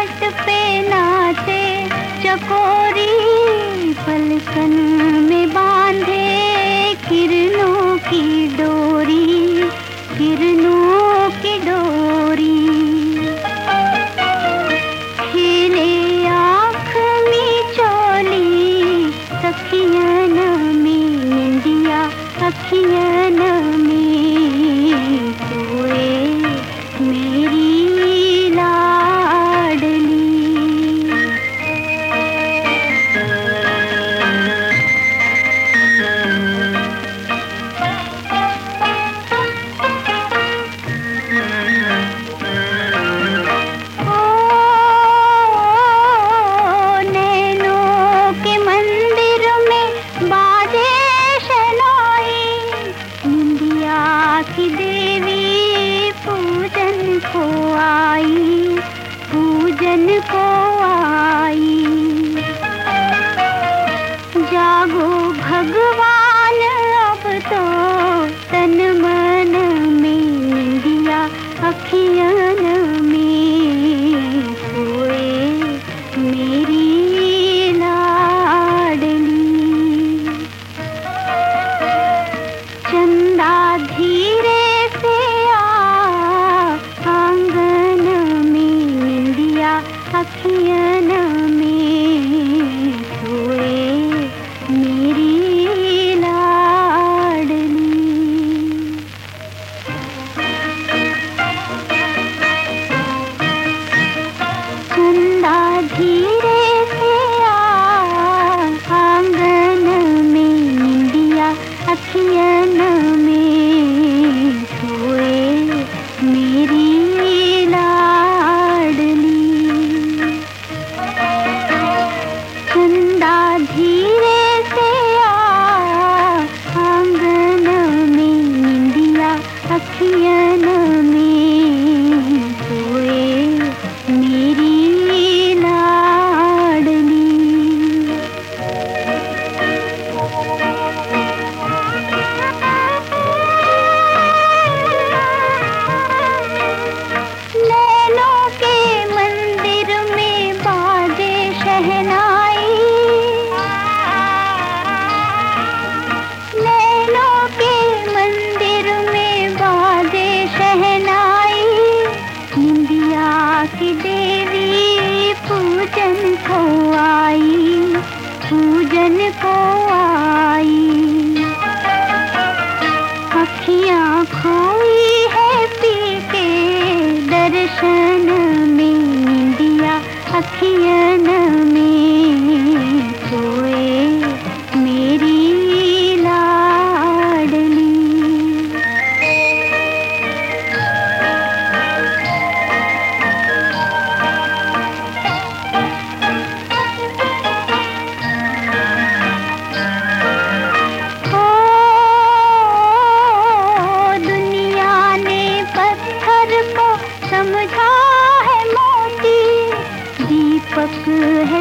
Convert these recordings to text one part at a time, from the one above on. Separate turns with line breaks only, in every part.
घाट पे नाचे चकोरी पलकन चैन को अखियाँ ना।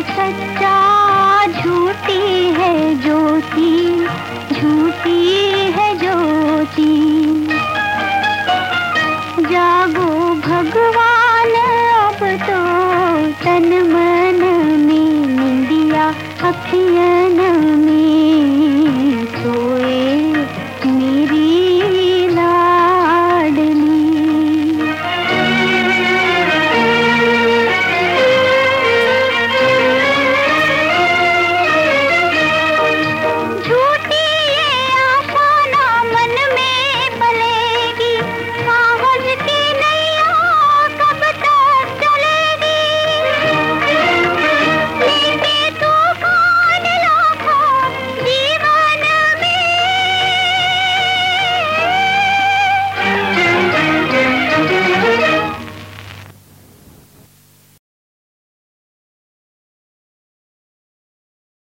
सच्चा झूठी है ज्योति झूठी है ज्योति।